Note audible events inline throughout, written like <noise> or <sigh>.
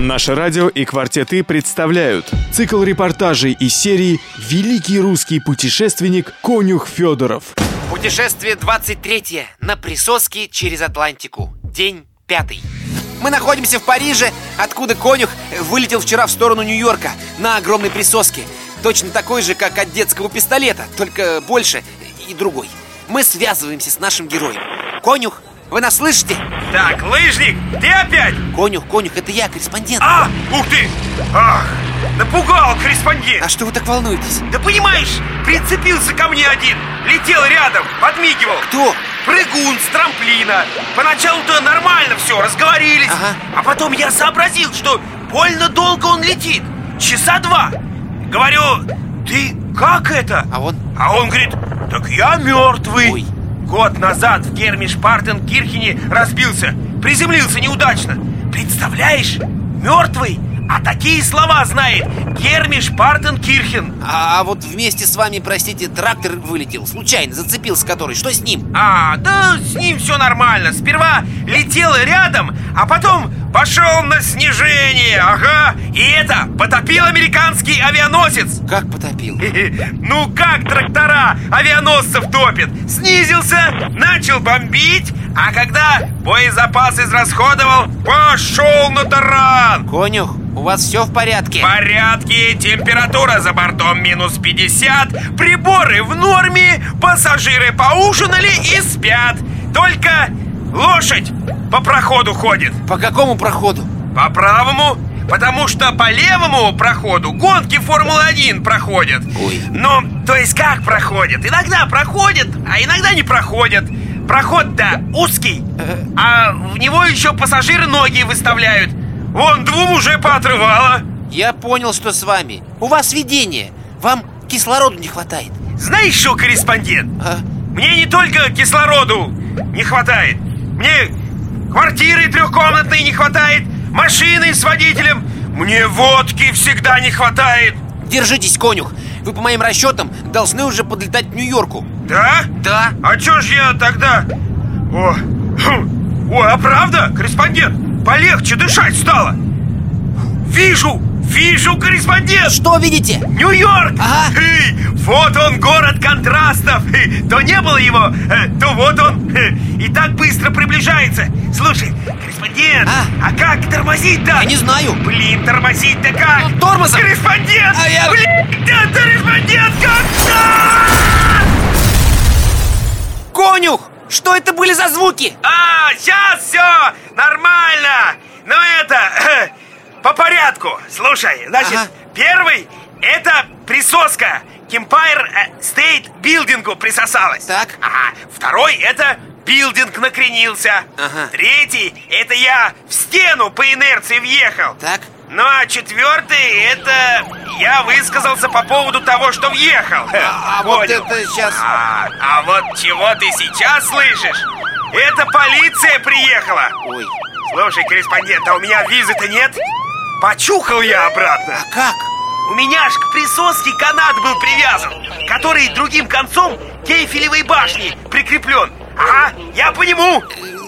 Наше радио и «Квартеты» представляют цикл репортажей из серии «Великий русский путешественник Конюх Федоров». Путешествие 23 на присоске через Атлантику. День пятый. Мы находимся в Париже, откуда конюх вылетел вчера в сторону Нью-Йорка на огромной присоске. Точно такой же, как от детского пистолета, только больше и другой. Мы связываемся с нашим героем. Конюх, вы нас слышите? Так, лыжник, ты опять? Конюх, конюх, это я, корреспондент. А, ух ты! Ах, напугал корреспондент. А что вы так волнуетесь? Да понимаешь, прицепился ко мне один, летел рядом, подмигивал. Кто? Прыгун с трамплина. Поначалу-то нормально все, разговорились. Ага. А потом я сообразил, что больно долго он летит. Часа два. Говорю, ты как это? А он? А он говорит, так я мертвый. Ой. Год назад в Гермиш-Партен-Кирхене разбился. Приземлился неудачно. Представляешь? Мертвый. А такие слова знает Гермиш-Партен-Кирхен. А, а вот вместе с вами, простите, трактор вылетел. Случайно зацепился который. Что с ним? А, да с ним все нормально. Сперва летел рядом, а потом пошел на снижение. Ага. И это потопил американский авианосец. Как потопил? <laughs> Ну как трактора авианосцев топят? Снизился, начал бомбить, а когда боезапас израсходовал, пошел на таран. Конюх, у вас все в порядке? В порядке, температура за бортом минус 50, приборы в норме, пассажиры поужинали и спят. Только лошадь по проходу ходит. По какому проходу? По правому, потому что по левому проходу гонки Формулы-1 проходят. Ой. Ну, то есть как проходят? Иногда проходят, а иногда не проходят. Проход-то узкий, а в него еще пассажиры ноги выставляют. Вон, двум уже поотрывало. Я понял, что с вами. У вас видение. Вам кислороду не хватает. Знаешь что, корреспондент? А? Мне не только кислороду не хватает. Мне квартиры трехкомнатной не хватает, машины с водителем. Мне водки всегда не хватает. Держитесь, конюх. Вы, по моим расчетам, должны уже подлетать к Нью-Йорку. Да? Да. А чё ж я тогда... О, хм. О, а правда, корреспондент? Полегче дышать стало. Вижу, вижу, корреспондент! Что видите? Нью-Йорк! Ага. Эй, вот он, город контрастов! То не было его, э, то вот он. э, И так быстро приближается. Слушай, корреспондент, А? а, как тормозить-то? Я не знаю. Блин, тормозить-то как? Ну, тормозом. Корреспондент! А я- Блин, да, корреспондент, как? Конюх! Что это были за звуки? А, сейчас все нормально. Ну это, порядку. Слушай, значит, Ага. первый это присоска. К Эмпайр Стейт билдингу присосалась. Так. Ага. Второй это билдинг накренился. Ага. Третий это я в стену по инерции въехал. Так. Ну а четвертый это я высказался по поводу того, что въехал. А, а вот это сейчас... А, а вот чего ты сейчас слышишь? Это полиция приехала. Ой, Слушай, корреспондент, а у меня визы-то нет? Почухал я обратно. а как? У меня ж к присоске канат был привязан, который другим концом к Эйфелевой башни прикреплен. Ага, я по нему.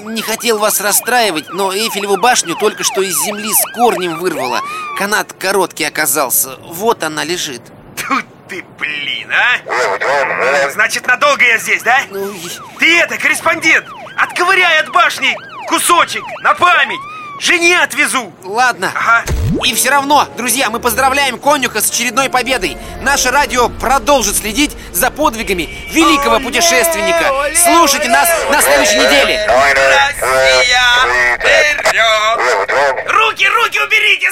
Не хотел вас расстраивать, но Эйфелеву башню только что из земли с корнем вырвало. Канат короткий оказался. Вот она лежит. Тут ты, блин, а? Значит, надолго я здесь, да? Ну, Ты это, корреспондент, отковыряй от башни кусочек на память. Жене отвезу. ладно. Ага. И все равно, друзья, мы поздравляем Конюха с очередной победой. Наше радио продолжит следить за подвигами великого путешественника. Слушайте нас на следующей неделе. Россия вперед! Руки, руки уберите,